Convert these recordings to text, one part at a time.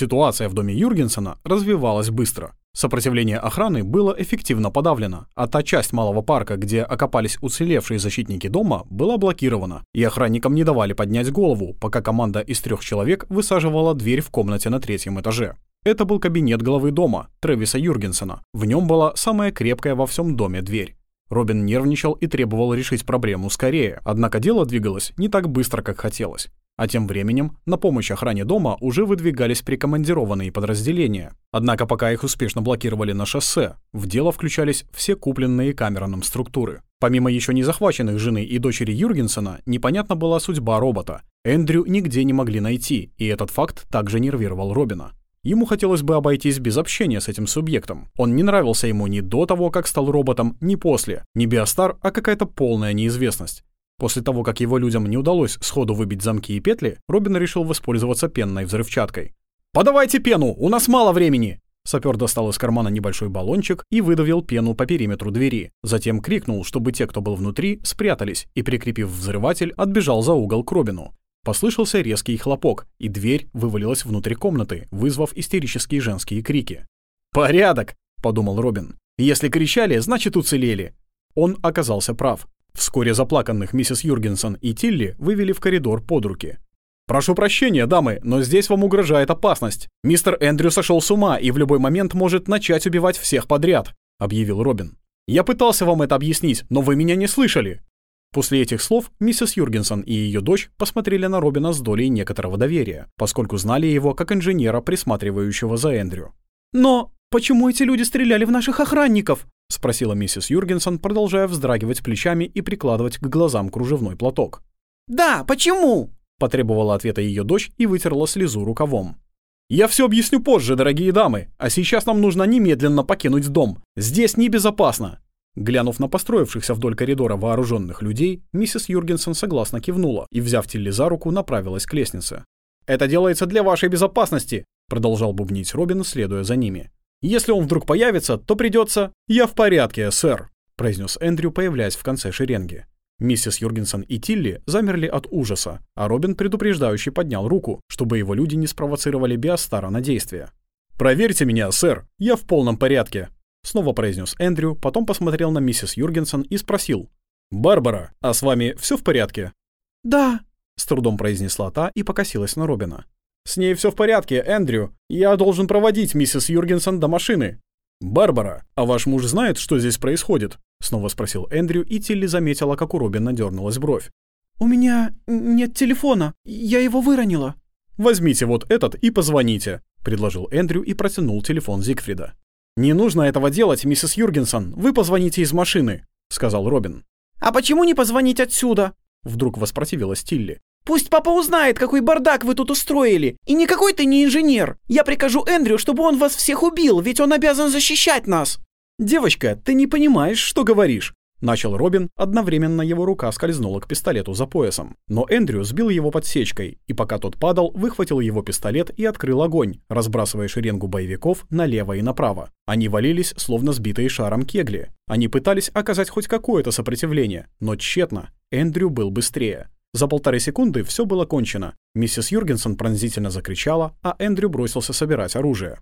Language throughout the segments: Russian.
Ситуация в доме Юргенсона развивалась быстро. Сопротивление охраны было эффективно подавлено, а та часть малого парка, где окопались уцелевшие защитники дома, была блокирована, и охранникам не давали поднять голову, пока команда из трех человек высаживала дверь в комнате на третьем этаже. Это был кабинет главы дома, Трэвиса Юргенсона. В нем была самая крепкая во всем доме дверь. Робин нервничал и требовал решить проблему скорее, однако дело двигалось не так быстро, как хотелось. А тем временем на помощь охране дома уже выдвигались прикомандированные подразделения. Однако пока их успешно блокировали на шоссе, в дело включались все купленные Камероном структуры. Помимо еще не захваченных жены и дочери Юргенсона, непонятна была судьба робота. Эндрю нигде не могли найти, и этот факт также нервировал Робина. Ему хотелось бы обойтись без общения с этим субъектом. Он не нравился ему ни до того, как стал роботом, ни после. Не Биостар, а какая-то полная неизвестность. После того, как его людям не удалось сходу выбить замки и петли, Робин решил воспользоваться пенной взрывчаткой. «Подавайте пену! У нас мало времени!» Сапер достал из кармана небольшой баллончик и выдавил пену по периметру двери. Затем крикнул, чтобы те, кто был внутри, спрятались, и, прикрепив взрыватель, отбежал за угол к Робину. Послышался резкий хлопок, и дверь вывалилась внутрь комнаты, вызвав истерические женские крики. «Порядок!» — подумал Робин. «Если кричали, значит уцелели». Он оказался прав. Вскоре заплаканных миссис Юргенсон и Тилли вывели в коридор под руки. «Прошу прощения, дамы, но здесь вам угрожает опасность. Мистер Эндрю сошел с ума и в любой момент может начать убивать всех подряд», — объявил Робин. «Я пытался вам это объяснить, но вы меня не слышали». После этих слов миссис Юргенсон и ее дочь посмотрели на Робина с долей некоторого доверия, поскольку знали его как инженера, присматривающего за Эндрю. «Но почему эти люди стреляли в наших охранников?» — спросила миссис Юргенсон, продолжая вздрагивать плечами и прикладывать к глазам кружевной платок. «Да, почему?» — потребовала ответа ее дочь и вытерла слезу рукавом. «Я все объясню позже, дорогие дамы, а сейчас нам нужно немедленно покинуть дом. Здесь небезопасно». Глянув на построившихся вдоль коридора вооруженных людей, миссис Юргенсон согласно кивнула и, взяв Тилли за руку, направилась к лестнице. «Это делается для вашей безопасности», — продолжал бубнить Робин, следуя за ними. Если он вдруг появится, то придется... «Я в порядке, сэр», — произнес Эндрю, появляясь в конце шеренги. Миссис Юргенсон и Тилли замерли от ужаса, а Робин предупреждающе поднял руку, чтобы его люди не спровоцировали Биостара на действие. «Проверьте меня, сэр, я в полном порядке», — снова произнес Эндрю, потом посмотрел на миссис Юргенсон и спросил. «Барбара, а с вами все в порядке?» «Да», — с трудом произнесла та и покосилась на Робина. «С ней все в порядке, Эндрю. Я должен проводить миссис Юргенсон до машины». «Барбара, а ваш муж знает, что здесь происходит?» — снова спросил Эндрю, и Тилли заметила, как у Робина дернулась бровь. «У меня нет телефона. Я его выронила». «Возьмите вот этот и позвоните», — предложил Эндрю и протянул телефон Зигфрида. «Не нужно этого делать, миссис Юргенсон. Вы позвоните из машины», — сказал Робин. «А почему не позвонить отсюда?» — вдруг воспротивилась Тилли. Пусть папа узнает, какой бардак вы тут устроили. И никакой ты не инженер. Я прикажу Эндрю, чтобы он вас всех убил, ведь он обязан защищать нас. Девочка, ты не понимаешь, что говоришь. Начал Робин, одновременно его рука скользнула к пистолету за поясом. Но Эндрю сбил его подсечкой, и пока тот падал, выхватил его пистолет и открыл огонь, разбрасывая шеренгу боевиков налево и направо. Они валились, словно сбитые шаром кегли. Они пытались оказать хоть какое-то сопротивление, но тщетно. Эндрю был быстрее. За полторы секунды все было кончено. Миссис Юргенсон пронзительно закричала, а Эндрю бросился собирать оружие.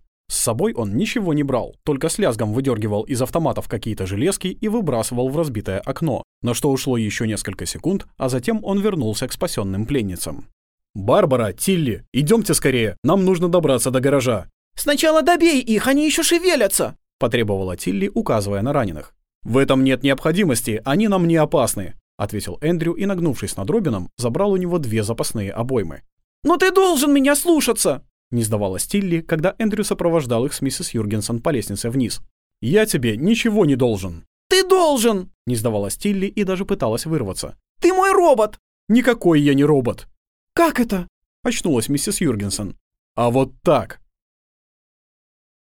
Собой он ничего не брал, только с лязгом выдергивал из автоматов какие-то железки и выбрасывал в разбитое окно, на что ушло еще несколько секунд, а затем он вернулся к спасенным пленницам. «Барбара, Тилли, идемте скорее, нам нужно добраться до гаража». «Сначала добей их, они еще шевелятся!» — потребовала Тилли, указывая на раненых. «В этом нет необходимости, они нам не опасны ответил Эндрю и, нагнувшись над Робином, забрал у него две запасные обоймы. «Но ты должен меня слушаться!» Не сдавалась Тилли, когда Эндрю сопровождал их с миссис Юргенсон по лестнице вниз. «Я тебе ничего не должен!» «Ты должен!» Не сдавалась Тилли и даже пыталась вырваться. «Ты мой робот!» «Никакой я не робот!» «Как это?» Очнулась миссис Юргенсон. «А вот так!»